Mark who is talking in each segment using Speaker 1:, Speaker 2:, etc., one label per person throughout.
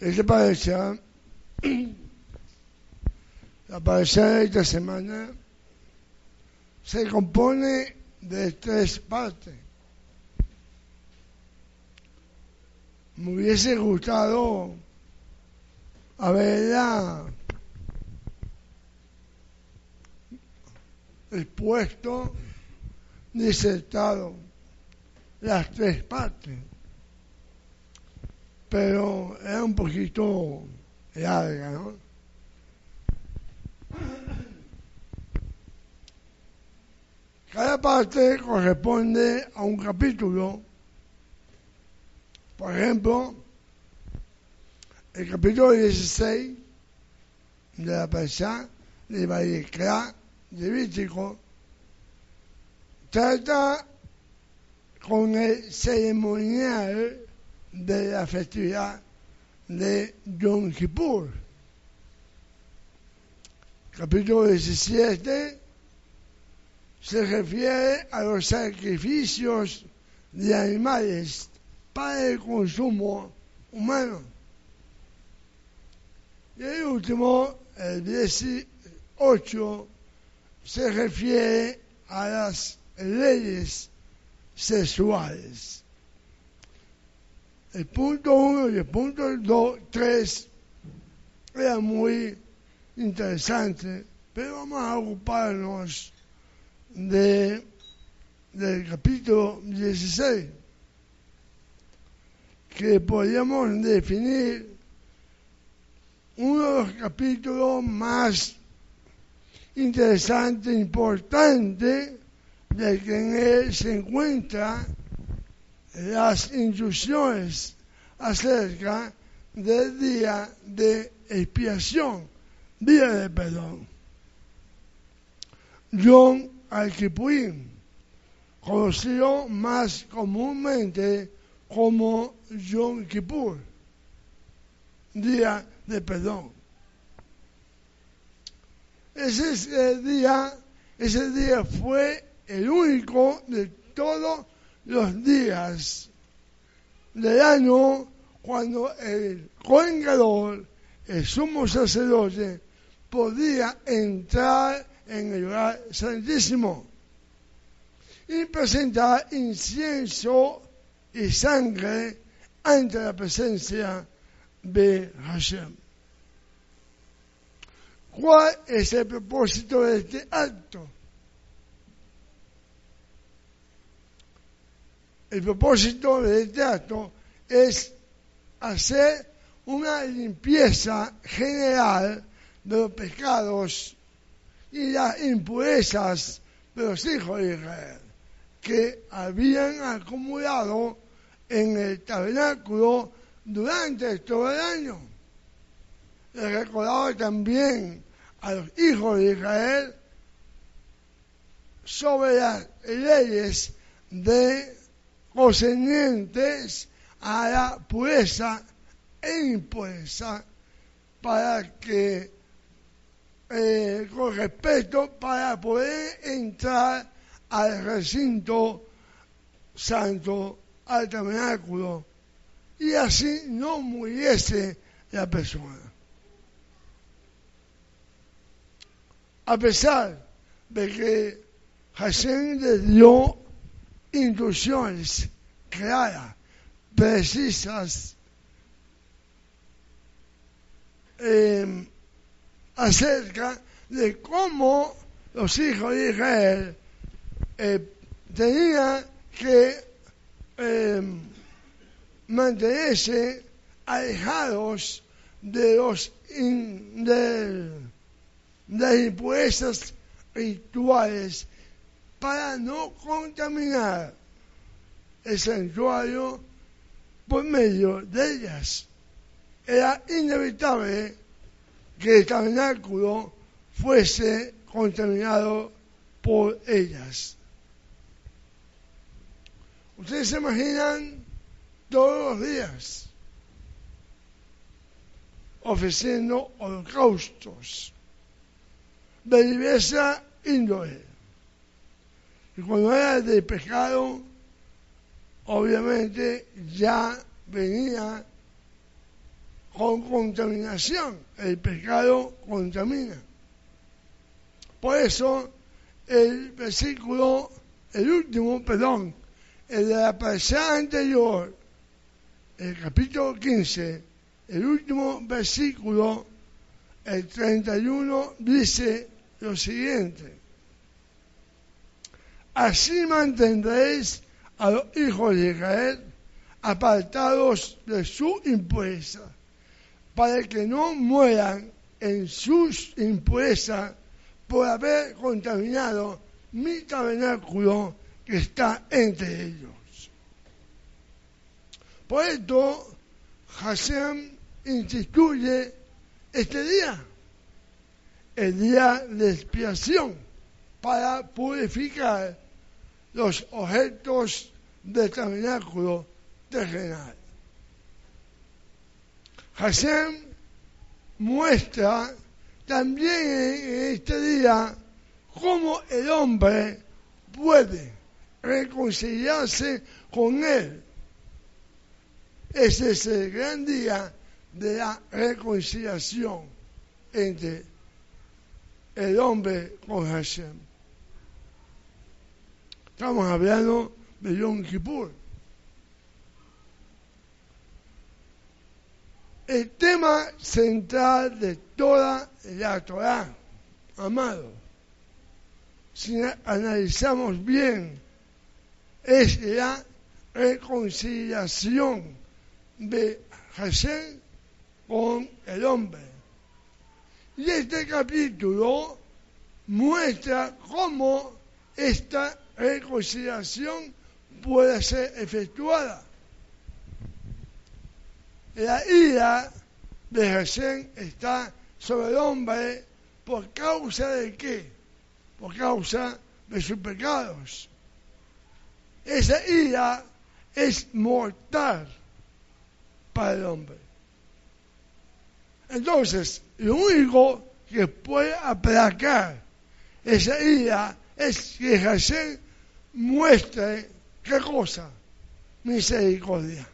Speaker 1: Esta pareja, la pareja de esta semana, se compone de tres partes. Me hubiese gustado haberla expuesto, disertado las tres partes, pero era un poquito larga, ¿no? Cada parte corresponde a un capítulo. Por ejemplo, el capítulo 16 de la Pesá de Vallecra de Vítico trata con el ceremonial de la festividad de Yom Kippur. Capítulo 17 se refiere a los sacrificios de animales para el consumo humano. Y el último, el 18, se refiere a las leyes sexuales. El punto 1 y el punto 2, 3 eran muy interesantes, pero vamos a ocuparnos de, del capítulo 16, que podríamos definir uno de los capítulos más interesantes, importantes, de que en él se encuentran las instrucciones acerca del día de expiación, día de perdón. John Al-Kipurim, conocido más comúnmente como Yom Kippur, día de perdón. Ese día, ese día fue el único de todos los días del año cuando el coengador, el sumo sacerdote, podía entrar en el lugar santísimo y presentar incienso y sangre ante la presencia de Hashem. ¿Cuál es el propósito de este acto? El propósito de este acto es hacer una limpieza general de los pecados y las impurezas de los hijos de Israel que habían acumulado en el tabernáculo durante todo el año. Le recordaba también a los hijos de Israel sobre las leyes de concernientes a la pureza e impureza para que eh, con respeto para poder entrar al recinto santo, al tabernáculo, y así no muriese la persona. A pesar de que Hashem le dio instrucciones claras, precisas, eh, acerca de cómo los hijos de Israel eh, tenían que eh, mantenerse alejados de los de, las impuestas rituales para no contaminar el santuario por medio de ellas. Era inevitable que el tabernáculo fuese contaminado por ellas. Ustedes se imaginan todos los días ofreciendo holocaustos de diversa índole. Y cuando era de pecado, obviamente ya venía con contaminación. El pecado contamina. Por eso, el versículo, el último, perdón, el de la pasada anterior, el capítulo 15, el último versículo, el 31, dice lo siguiente. Así mantendréis a los hijos de Israel apartados de su impureza, para que no mueran en sus impurezas por haber contaminado mi tabernáculo que está entre ellos. Por esto, Hashem instituye este día, el día de expiación, para purificar los objetos del tabernáculo terrenal. Hashem muestra también en este día cómo el hombre puede reconciliarse con él. Ese es el gran día de la reconciliación entre el hombre con Hashem. Estamos hablando de Yom Kippur. el tema central de toda la Torah, amado, si analizamos bien, es la reconciliación de Hashem con el hombre. Y este capítulo muestra cómo esta reconciliación puede ser efectuada. La ira de Hashem está sobre el hombre por causa de qué? Por causa de sus pecados. Esa ira es mortal para el hombre. Entonces, lo único que puede aplacar esa ira es que Hashem muestre qué cosa? Misericordia.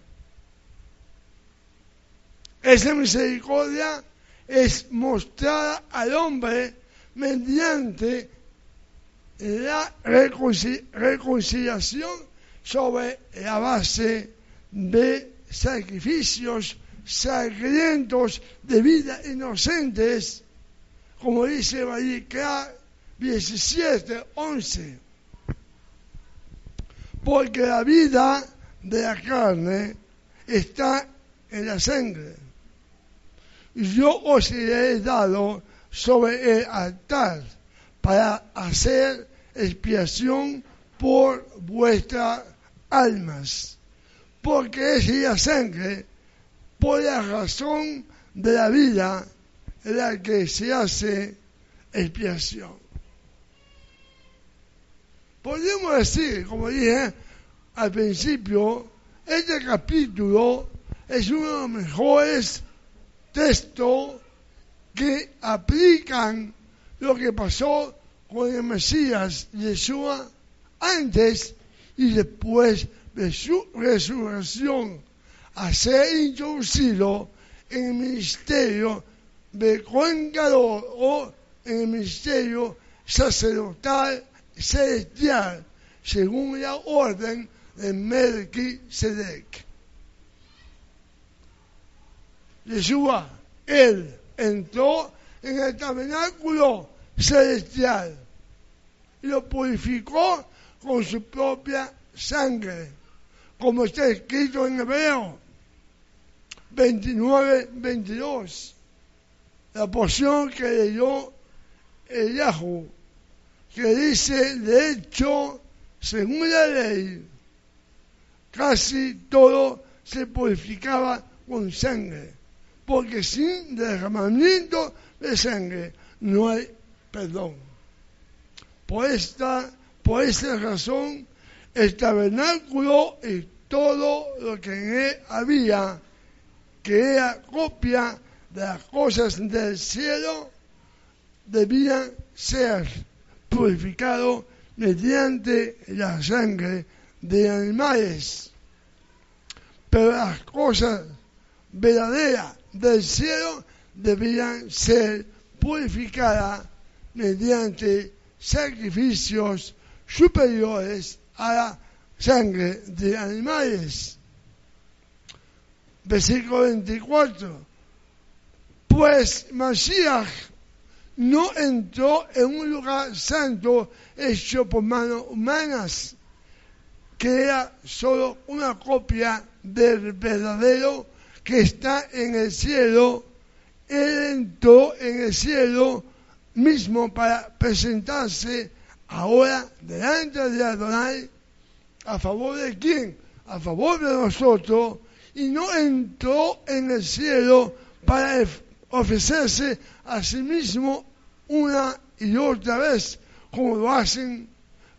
Speaker 1: Esa misericordia es mostrada al hombre mediante la reconciliación sobre la base de sacrificios sangrientos de vida inocentes, como dice Vallicra 17, 11. Porque la vida de la carne está en la sangre yo os he dado sobre el altar para hacer expiación por vuestras almas, porque es la sangre, por la razón de la vida, la que se hace expiación. Podemos decir, como dije al principio, este capítulo es uno de los mejores texto que aplican lo que pasó con el Mesías Yeshua antes y después de su resurrección, a ser introducido en el ministerio de coencador o en el ministerio sacerdotal celestial, según la orden de Melquisedec. Yeshua, él entró en el tabernáculo celestial y lo purificó con su propia sangre, como está escrito en Hebreo 29, 22. La porción que leyó el Yahoo, que dice, de hecho, según la ley, casi todo se purificaba con sangre porque sin derramamiento de sangre no hay perdón. Por esta, por esta razón, el tabernáculo y todo lo que en él había, que era copia de las cosas del cielo, debían ser purificados mediante la sangre de animales. Pero las cosas verdaderas del cielo debían ser purificadas mediante sacrificios superiores a la sangre de animales. Versículo 24. Pues Mashiach no entró en un lugar santo hecho por manos humanas, que era solo una copia del verdadero que está en el cielo. Él entró en el cielo mismo para presentarse ahora delante de Adonai a favor de quién? A favor de nosotros y no entró en el cielo para ofrecerse a sí mismo una y otra vez, como lo hacen,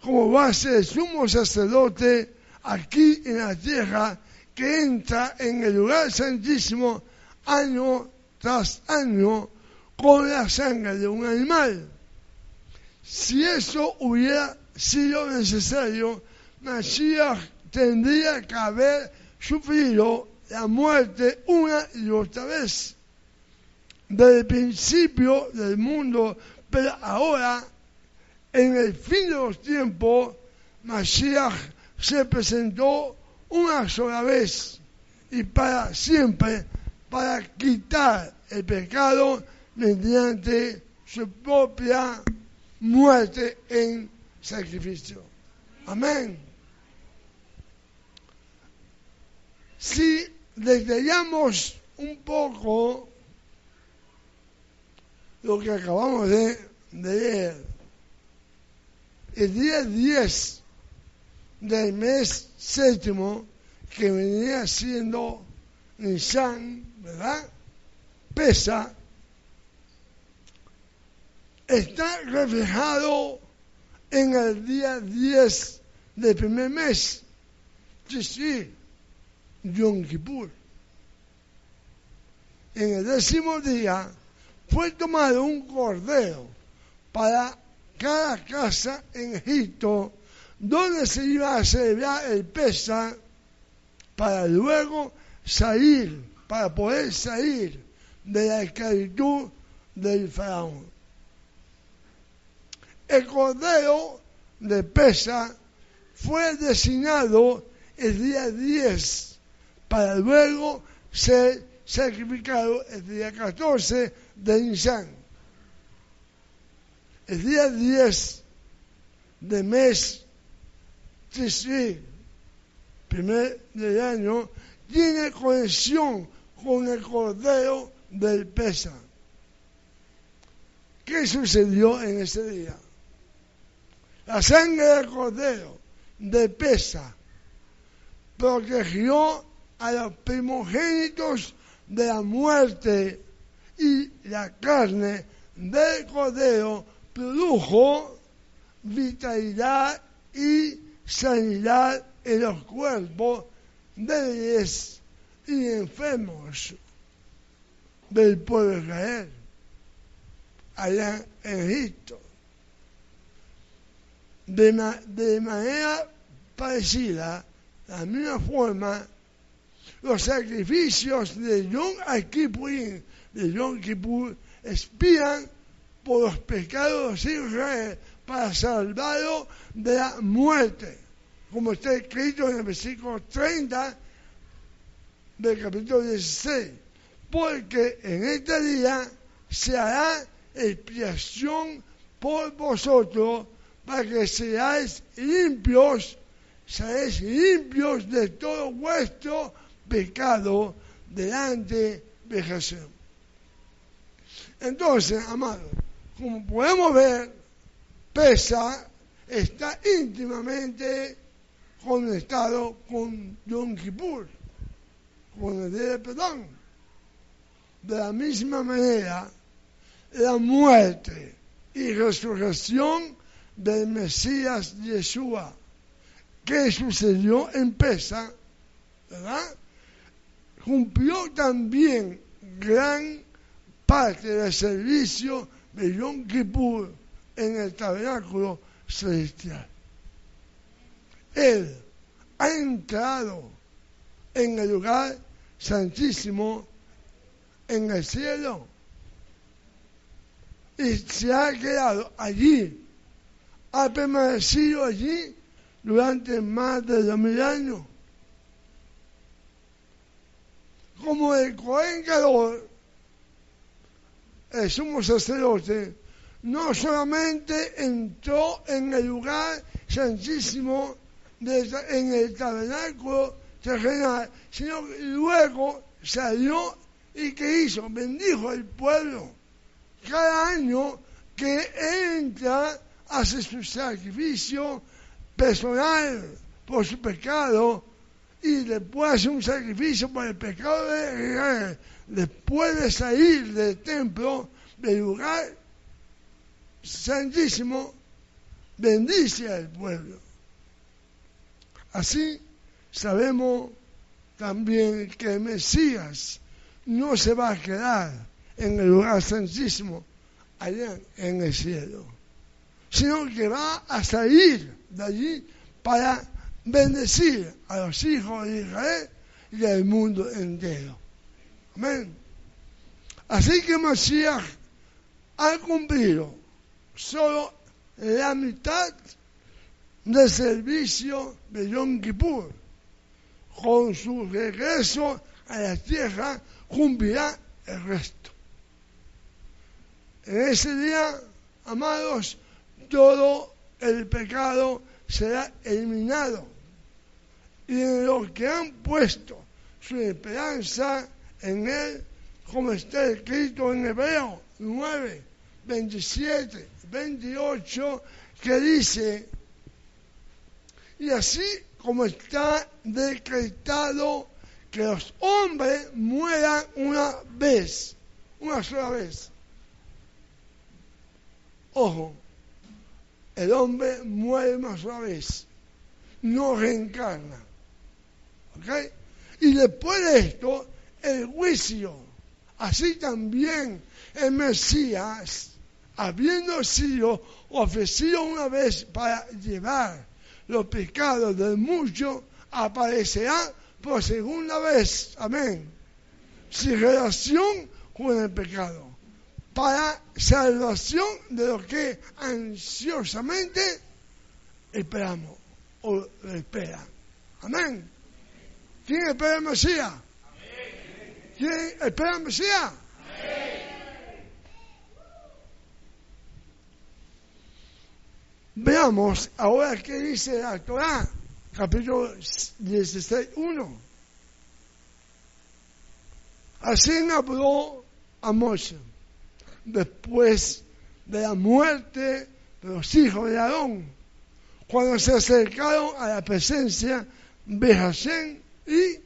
Speaker 1: como hace el sumo sacerdote aquí en la tierra, que entra en el lugar santísimo año tras año con la sangre de un animal. Si eso hubiera sido necesario, Mashiach tendría que haber sufrido la muerte una y otra vez desde el principio del mundo, pero ahora, en el fin de los tiempos, Mashiach se presentó una sola vez y para siempre para quitar el pecado mediante su propia muerte en sacrificio. Amén. Si detallamos un poco lo que acabamos de, leer. El día 10 del mes séptimo, que venía siendo Nisan, ¿verdad? Pesa, está reflejado en el día 10 del primer mes, sí, Yom Kippur. En el décimo día fue tomado un cordero para cada casa en Egipto donde se iba a celebrar el pesa para luego salir, para poder salir de la esclavitud del faraón. El cordero de pesa fue designado el día 10 para luego ser sacrificado el día 14 de Nisan. El día 10 de mes Tishri, primer del año, tiene conexión con el cordero del Pesa. ¿Qué sucedió en ese día? La sangre del cordero de Pesa protegió a los primogénitos de la muerte y la carne del cordero produjo vitalidad y sanidad en los cuerpos débiles y enfermos del pueblo de Israel allá en Egipto. De, de manera parecida, la misma forma, los sacrificios de Yom Kippur, de Yom Kippur expian por los pecados de Israel para salvarlo de la muerte, como está escrito en el versículo 30 del capítulo 16, porque en este día se hará expiación por vosotros para que seáis limpios, seáis limpios de todo vuestro pecado delante de Jesús. Entonces, amado, como podemos ver, Pesa está íntimamente conectado con Yom Kippur, con el día de perdón. De la misma manera, la muerte y resurrección del Mesías Yeshua, que sucedió en Pesa, ¿verdad? cumplió también gran parte del servicio de Yom Kippur en el tabernáculo celestial. Él ha entrado en el lugar santísimo en el cielo y se ha quedado allí, ha permanecido allí durante más de dos mil años. Como el Cohen el sumo sacerdote, no solamente entró en el lugar santísimo en el tabernáculo terrenal, sino que luego salió y que hizo, bendijo al pueblo. Cada año que entra, hace su sacrificio personal por su pecado y después hace un sacrificio por el pecado de Israel. Después de salir del templo, del lugar santísimo, bendice al pueblo. Así sabemos también que Mesías no se va a quedar en el lugar santísimo allá en el cielo, sino que va a salir de allí para bendecir a los hijos de Israel y del mundo entero. Así que Mesías ha cumplido solo la mitad del servicio de Yom Kippur. Con su regreso a la tierra cumplirá el resto. En ese día, amados, todo el pecado será eliminado. Y en los que han puesto su esperanza en Él, como está escrito en Hebreo 9, 27, 28, que dice, y así como está decretado que los hombres mueran una vez, una sola vez. Ojo, el hombre muere una sola vez, no reencarna. ¿Ok? Y después de esto, el juicio. Así también el Mesías, habiendo sido ofrecido una vez para llevar los pecados del mucho, aparecerá por segunda vez, amén, sin relación con el pecado, para salvación de lo que ansiosamente esperamos o esperan. Amén. ¿Quién espera el Mesías? ¿Quién espera el Mesías? Veamos ahora qué dice la Torah capítulo 16, 1. Así habló a Moshe después de la muerte de los hijos de Aarón, cuando se acercaron a la presencia de Hashem y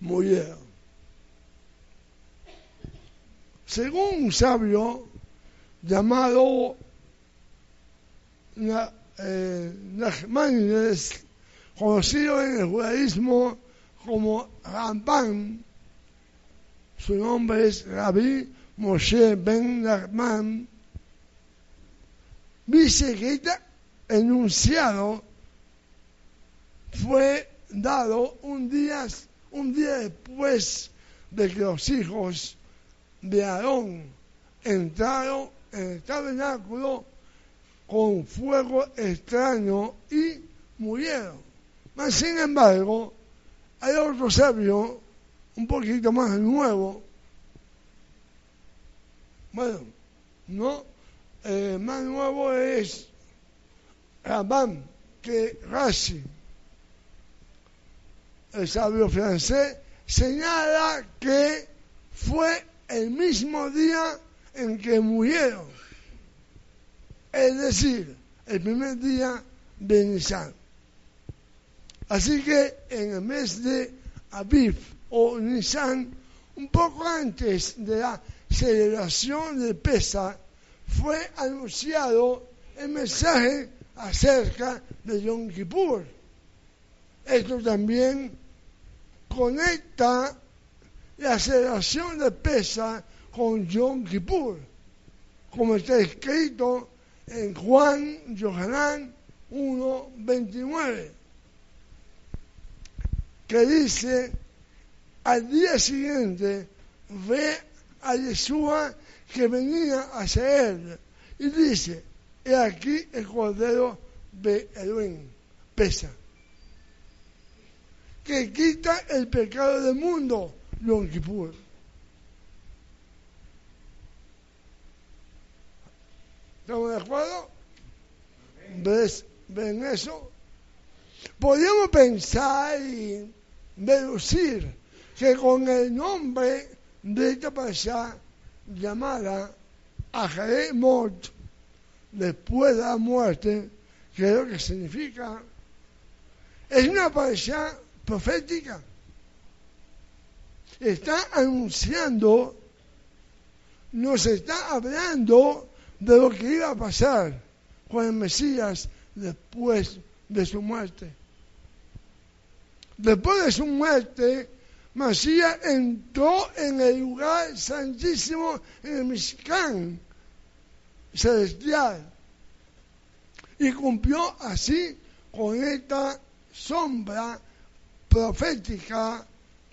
Speaker 1: murieron. Según un sabio llamado eh, conocido en el judaísmo como Ramban. Su nombre es Rabbi Moshe Ben Nachman. Dice que este enunciado fue dado un día, un día después de que los hijos de Aarón entraron en el tabernáculo con fuego extraño y murieron. Mas, sin embargo, hay otro sabio un poquito más nuevo, bueno, no, eh, más nuevo es Rabban que Rashi, el sabio francés, señala que fue el mismo día en que murieron, es decir, el primer día de Nisan. Así que en el mes de Aviv o Nisan, un poco antes de la celebración de Pesa, fue anunciado el mensaje acerca de Yom Kippur. Esto también conecta la celebración de Pesa con Yom Kippur, como está escrito en Juan Yohanan 1.29 que dice, al día siguiente ve a Yeshua que venía hacia él y dice, he aquí el cordero de Elohim, pesa, que quita el pecado del mundo, Yom Kippur. ¿Estamos de acuerdo? ¿Ves, ¿Ven eso? Podríamos pensar y deducir que con el nombre de esta persona llamada Mot, después de la muerte, que es lo que significa, es una persona profética. Está anunciando, nos está hablando de lo que iba a pasar con el Mesías después de su muerte. Después de su muerte, Mesías entró en el lugar santísimo, en el Mishkan celestial, y cumplió así con esta sombra profética,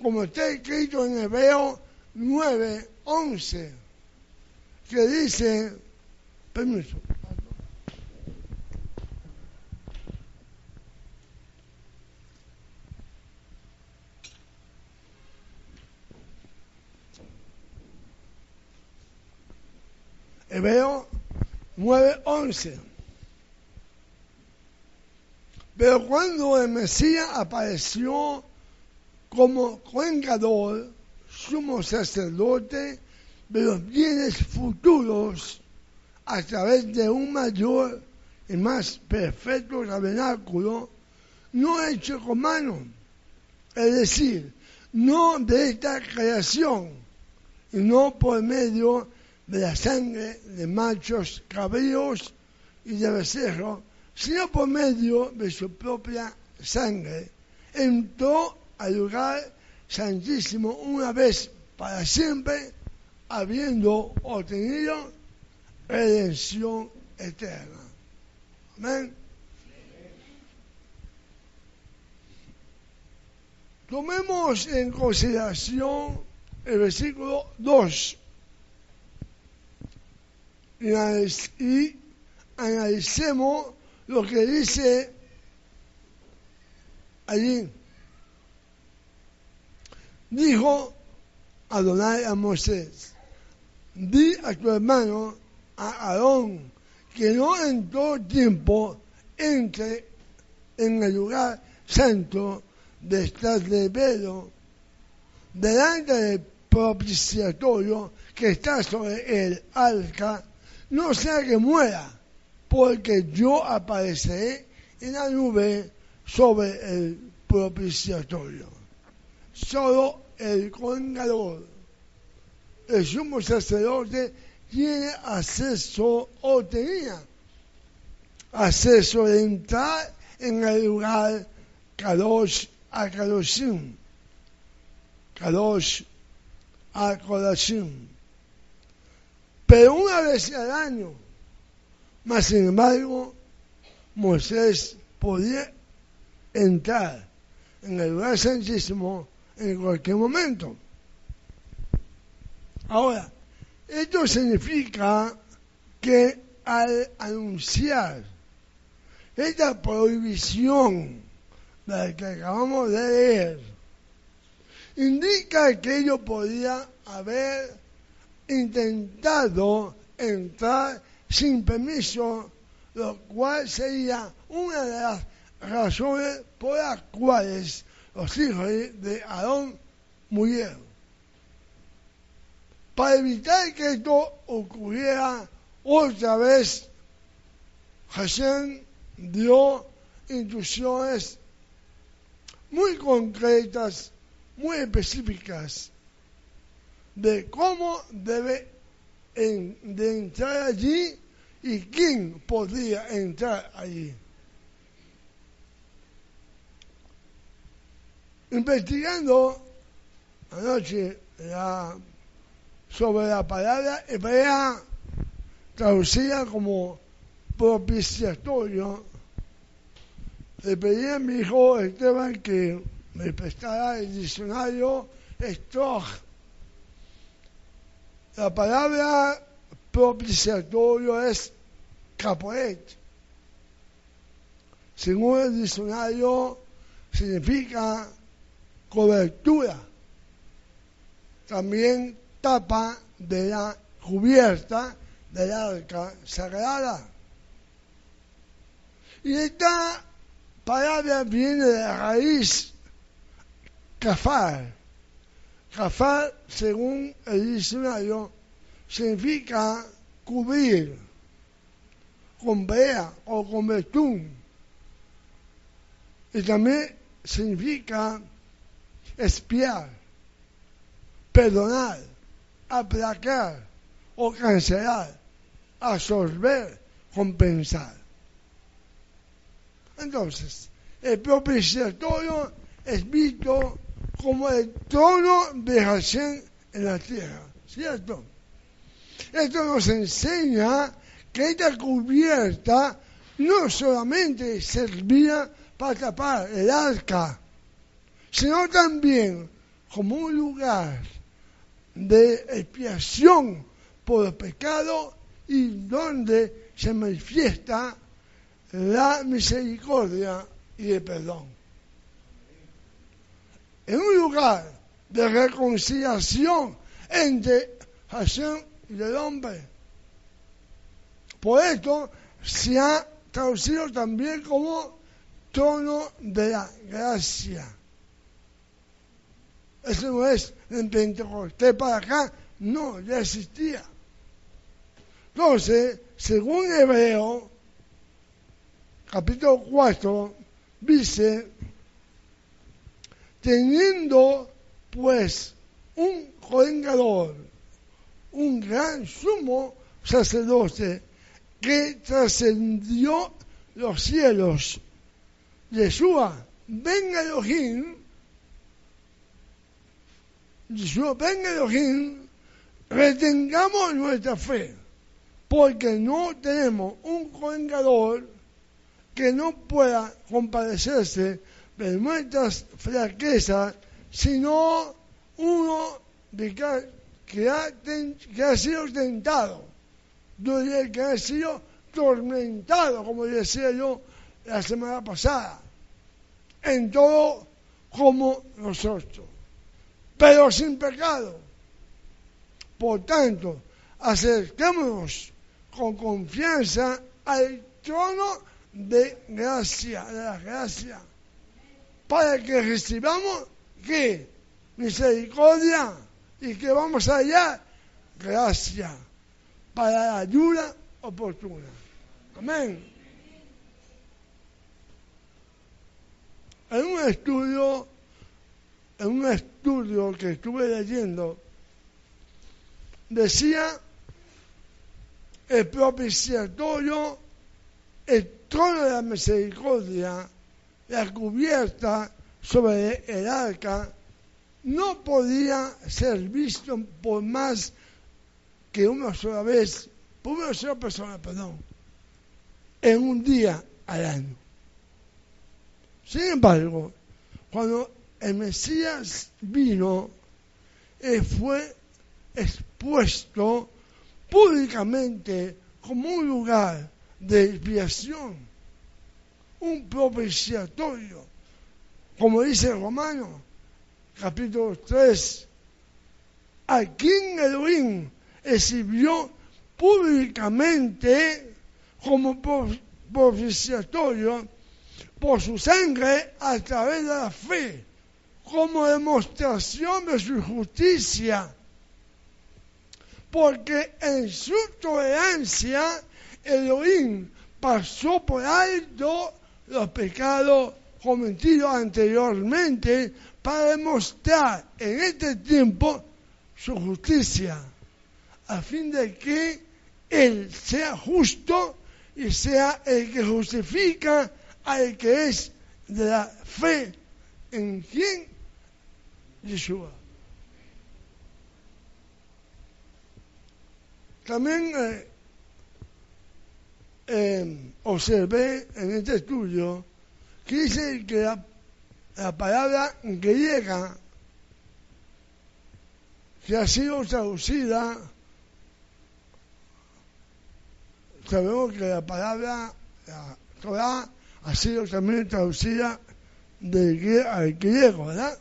Speaker 1: como está escrito en Hebreo 9, 11, que dice, permiso. Hebreo 9:11. Pero cuando el Mesías apareció como cuencador, sumo sacerdote de los bienes futuros a través de un mayor y más perfecto tabernáculo, no hecho con mano, es decir, no de esta creación, y no por medio de la sangre de machos cabríos y de becerro, sino por medio de su propia sangre, entró al lugar santísimo una vez para siempre, habiendo obtenido redención eterna. Amén. Tomemos en consideración el versículo 2 y analicemos lo que dice allí. Dijo Adonai a Moisés, di a tu hermano, a Aarón, que no en todo tiempo entre en el lugar santo de estar de velo delante del propiciatorio que está sobre el arca no sea que muera, porque yo apareceré en la nube sobre el propiciatorio. Solo el congador, el sumo sacerdote, tiene acceso o tenía acceso de entrar en el lugar Kadosh a Kadoshim. Kadosh a Kadoshim pero una vez al año. Mas, sin embargo, Moisés podía entrar en el lugar santísimo en cualquier momento. Ahora, esto significa que al anunciar esta prohibición de la que acabamos de leer, indica que ello podía haber intentado entrar sin permiso, lo cual sería una de las razones por las cuales los hijos de Aarón murieron. Para evitar que esto ocurriera otra vez, Hashem dio instrucciones muy concretas, muy específicas de cómo debe de entrar allí y quién podría entrar allí. Investigando anoche sobre la palabra hebrea traducida como propiciatorio, le pedí a mi hijo Esteban que me prestara el diccionario Stroh La palabra propiciatorio es capoet. Según el diccionario, significa cobertura. También tapa de la cubierta del arca sagrada. Y esta palabra viene de la raíz cafar. Cafar, según el diccionario, significa cubrir con o con betún. Y también significa espiar, perdonar, aplacar o cancelar, absorber, compensar. Entonces, el propiciatorio es visto como el trono de Hashem en la tierra, ¿cierto? Esto nos enseña que esta cubierta no solamente servía para tapar el arca, sino también como un lugar de expiación por el pecado y donde se manifiesta la misericordia y el perdón. En un lugar de reconciliación entre Hashem y el hombre. Por esto se ha traducido también como trono de la gracia. Eso no es en Pentecostés para acá, no, ya existía. Entonces, según Hebreo, capítulo 4, dice, teniendo pues un jovengador, un gran sumo sacerdote que trascendió los cielos, Yeshua, venga Elohim, Venga Elohim, retengamos nuestra fe, porque no tenemos un congador que no pueda compadecerse de nuestras flaquezas, sino uno de que, ha, sido tentado, que ha sido tormentado, como decía yo la semana pasada, en todo como nosotros, pero sin pecado. Por tanto, acerquémonos con confianza al trono de gracia, de la gracia, para que recibamos que misericordia y que vamos allá, gracia, para la ayuda oportuna. Amén. En un estudio, en un estudio que estuve leyendo, decía el propiciatorio, el trono de la misericordia, la cubierta sobre el arca, no podía ser visto por más que una sola vez, por una sola persona, perdón, en un día al año. Sin embargo, cuando el Mesías vino, él fue expuesto públicamente como un lugar de expiación, un propiciatorio, como dice el Romano, capítulo 3, a quien Elohim exhibió públicamente como propiciatorio por su sangre a través de la fe, como demostración de su justicia. Porque en su tolerancia, Elohim pasó por alto los pecados cometidos anteriormente para demostrar en este tiempo su justicia, a fin de que Él sea justo y sea el que justifica al que es de la fe en quien Yeshua. También eh, eh, observé en este estudio que dice que la, la palabra griega que ha sido traducida sabemos que la palabra la Torah ha sido también traducida del al griego, ¿verdad?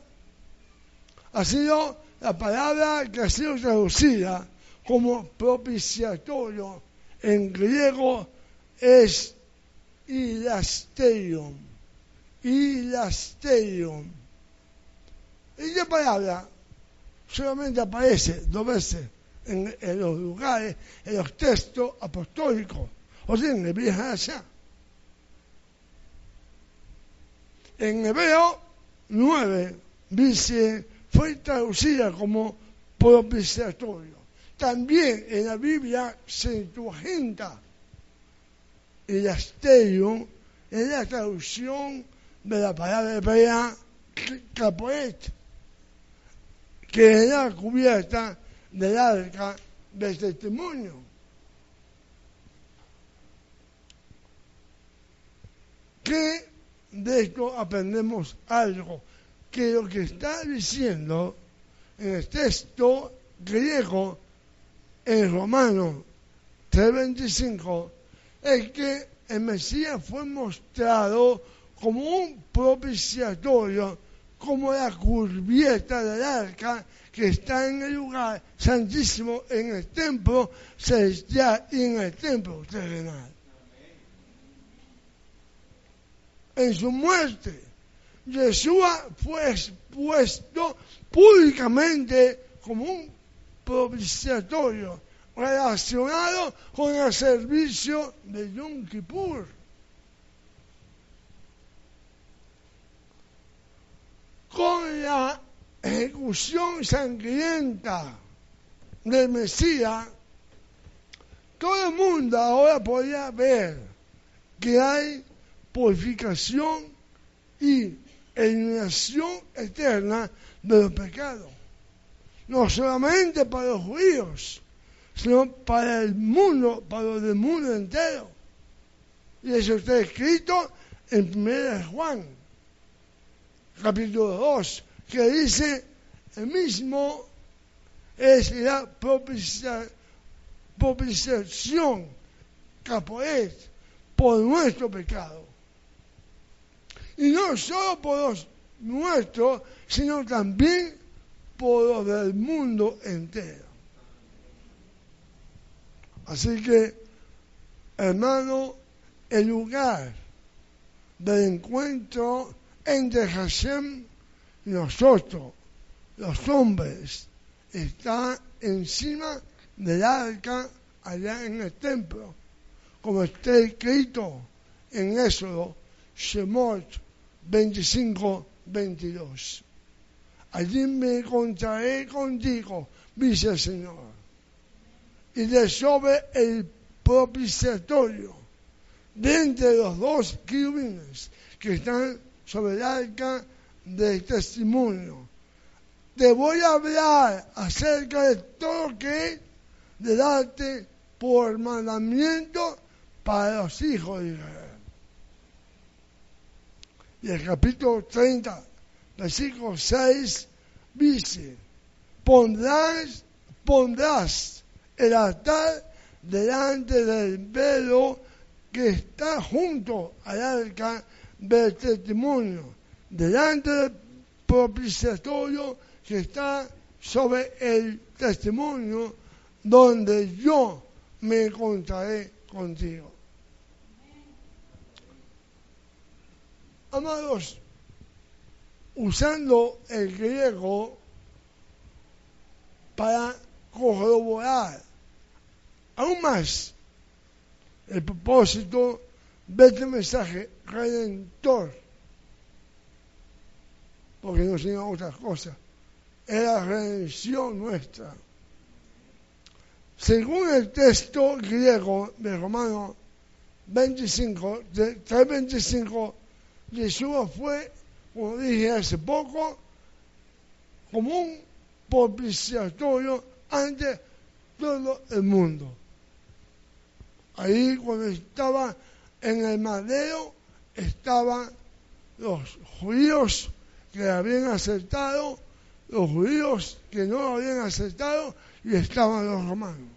Speaker 1: Ha sido la palabra que ha sido traducida como propiciatorio en griego es ilasterium. Ilasterium. Esta palabra solamente aparece dos veces en, los lugares, en los textos apostólicos, o sea, en. En Hebreo 9 dice, fue traducida como propiciatorio. También en la Biblia Septuaginta, el asterium es la traducción de la palabra hebrea capoet, que es la cubierta del arca del testimonio. Que de esto aprendemos algo, que lo que está diciendo en el texto griego en Romano 3:25 es que el Mesías fue mostrado como un propiciatorio, como la curvieta del arca que está en el lugar santísimo, en el templo celestial y en el templo terrenal. En su muerte, Yeshua fue expuesto públicamente como un propiciatorio relacionado con el servicio de Yom Kippur. Con la ejecución sangrienta del Mesías, todo el mundo ahora podía ver que hay purificación y eliminación eterna de los pecados. No solamente para los judíos, sino para el mundo, para los del mundo entero. Y eso está escrito en 1 Juan, capítulo 2, que dice, el mismo es la propiciación, capoet, por nuestro pecado. Y no solo por los nuestros, sino también por los del mundo entero. Así que, hermano, el lugar del encuentro entre Hashem y nosotros, los hombres, está encima del arca allá en el templo, como está escrito en Éxodo, Shemot 25, 22. Allí me encontraré contigo, dice el Señor y de sobre el propiciatorio, de entre los dos querubines que están sobre el arca del testimonio. Te voy a hablar acerca de todo lo que de darte por mandamiento para los hijos de Israel. Y el capítulo 30, versículo 6, dice, pondrás, pondrás el altar delante del velo que está junto al arca del testimonio, delante del propiciatorio que está sobre el testimonio donde yo me encontraré contigo. Amados, usando el griego para corroborar aún más el propósito de este mensaje redentor, porque no enseña otras cosas, es la redención nuestra. Según el texto griego de Romano 25, 3.25, Jesús fue, como dije hace poco, como un propiciatorio ante todo el mundo. Ahí cuando estaba en el madero estaban los judíos que habían aceptado, los judíos que no habían aceptado y estaban los romanos.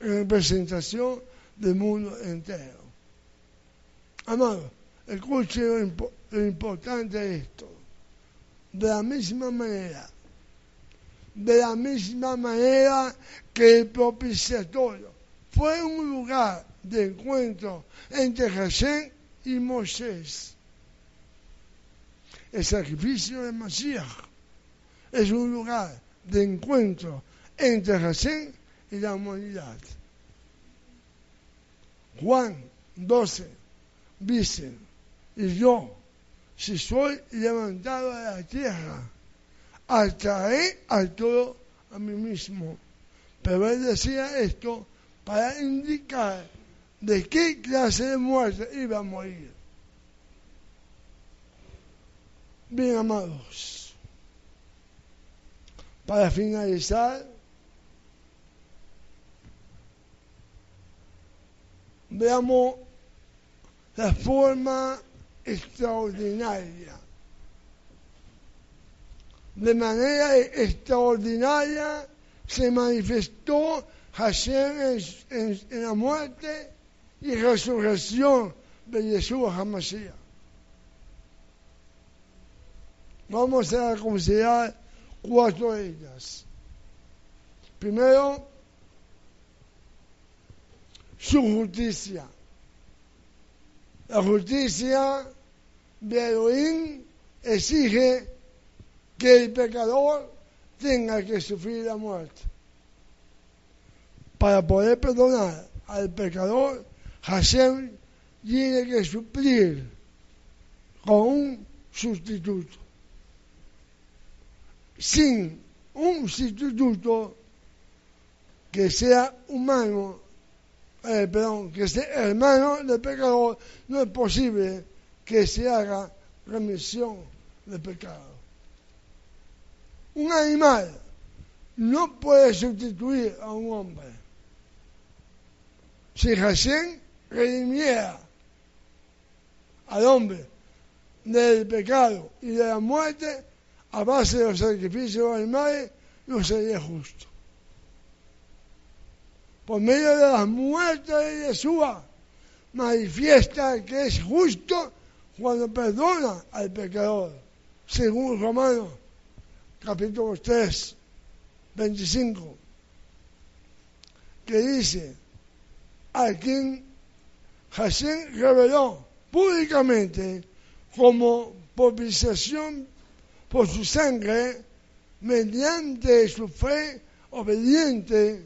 Speaker 1: En representación del mundo entero. Amado, escuche lo, importante de esto. De la misma manera, de la misma manera que el propiciatorio fue un lugar de encuentro entre Hashem y Moisés. El sacrificio de Mashiach es un lugar de encuentro entre Hashem y la humanidad. Juan 12 dice, y yo, si soy levantado de la tierra, atraeré a todo a mí mismo. Pero él decía esto para indicar de qué clase de muerte iba a morir. Bien amados, para finalizar, veamos la forma extraordinaria. De manera extraordinaria se manifestó Hashem en, la muerte y resurrección de Jesús Hamashiach. Vamos a considerar cuatro de ellas. Primero, su justicia. La justicia de exige que el pecador tenga que sufrir la muerte. Para poder perdonar al pecador, Hashem tiene que suplir con un sustituto. Sin un sustituto que sea humano eh, perdón, que sea hermano del pecador, no es posible que se haga remisión del pecado. Un animal no puede sustituir a un hombre. Si Hashem redimiera al hombre del pecado y de la muerte a base de los sacrificios animales, no sería justo por medio de la muerte de Yeshua, manifiesta que es justo cuando perdona al pecador, según Romanos capítulo 3, 25, que dice, a quien Hashem reveló públicamente como propiciación por su sangre mediante su fe obediente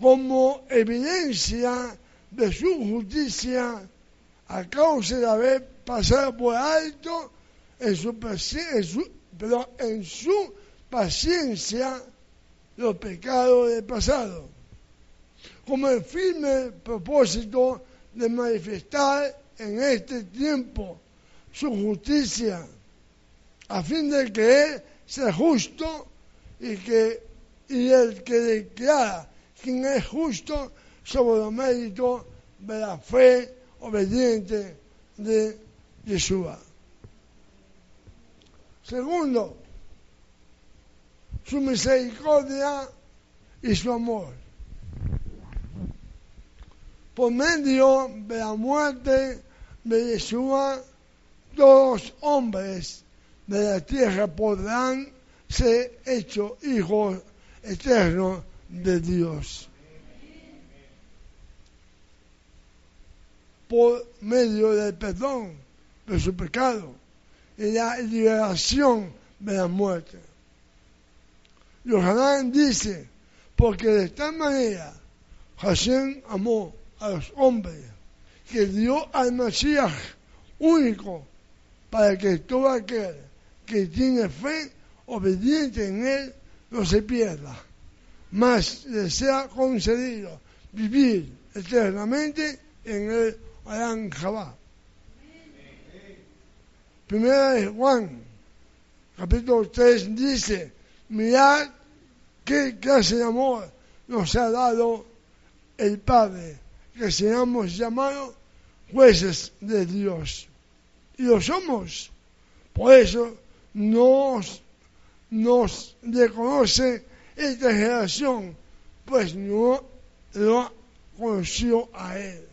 Speaker 1: como evidencia de su justicia a causa de haber pasado por alto en su, en su paciencia los pecados del pasado, como el firme propósito de manifestar en este tiempo su justicia, a fin de que Él sea justo y que y el que declara quien es justo sobre los méritos de la fe obediente de Yeshua. Segundo, su misericordia y su amor. Por medio de la muerte de Yeshua, los hombres de la tierra podrán ser hechos hijos eternos de Dios. Por medio del perdón de su pecado y la liberación de la muerte. Yohanan dice, porque de esta manera Hashem amó a los hombres que dio al Mashiach único para que todo aquel que tiene fe obediente en él no se pierda más le sea concedido vivir eternamente en el Adán Jabá. Primera de Juan, capítulo 3, dice, mirad qué clase de amor nos ha dado el Padre, que seamos llamados jueces de Dios. Y lo somos. Por eso nos, nos reconoce esta generación pues no lo conoció a Él.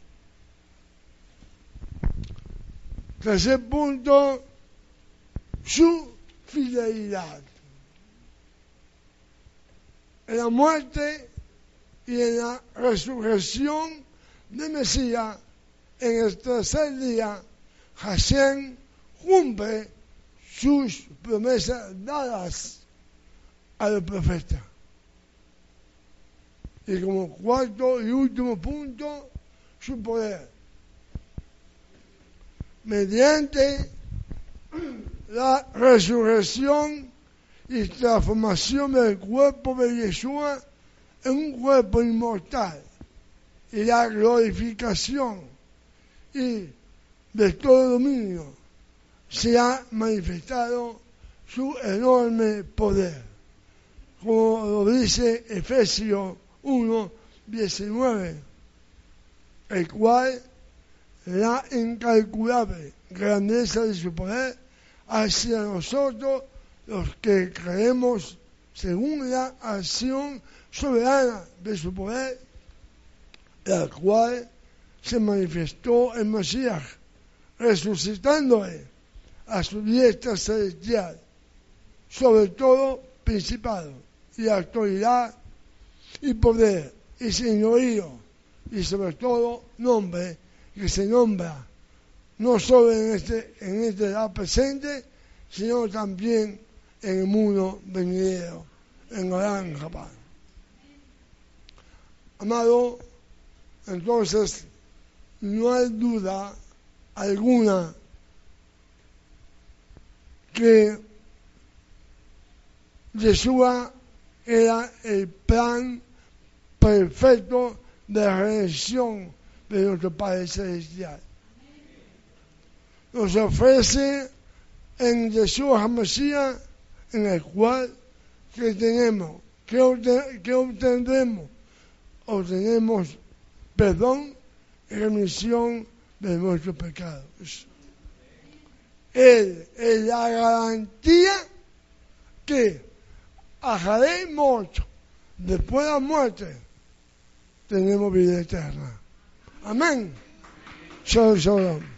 Speaker 1: Tercer punto, su fidelidad. En la muerte y en la resurrección de Mesías, en el tercer día, Hashem cumple sus promesas dadas al profeta. Y como cuarto y último punto, su poder. Mediante la resurrección y transformación del cuerpo de Yeshua en un cuerpo inmortal y la glorificación y de todo dominio se ha manifestado su enorme poder. Como lo dice Efesios 1, 19, el cual la incalculable grandeza de su poder hacia nosotros los que creemos según la acción soberana de su poder, la cual se manifestó en Mesías, resucitándole a su diestra celestial, sobre todo principado y autoridad y poder y señorío y sobre todo nombre que se nombra no solo en este en esta edad presente sino también en el mundo venidero en gran Japón amado entonces no hay duda alguna que Yeshua era el plan perfecto de redención de nuestro Padre Celestial. Nos ofrece en Yeshua HaMashiach, en el cual que tenemos, que, obtendremos, obtenemos perdón y remisión de nuestros pecados. Él es la garantía que a muerto después de la muerte tenemos vida eterna. Amén. Shalom, shalom.